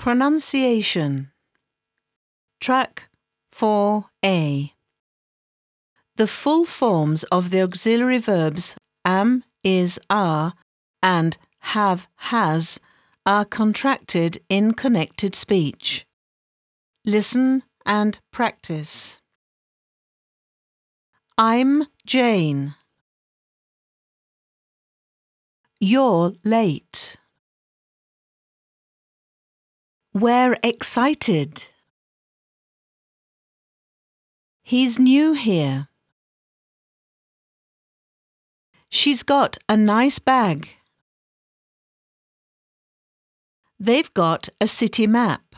Pronunciation Track 4A The full forms of the auxiliary verbs am, is, are, and have, has are contracted in connected speech. Listen and practice. I'm Jane. You're late. We're excited. He's new here. She's got a nice bag. They've got a city map.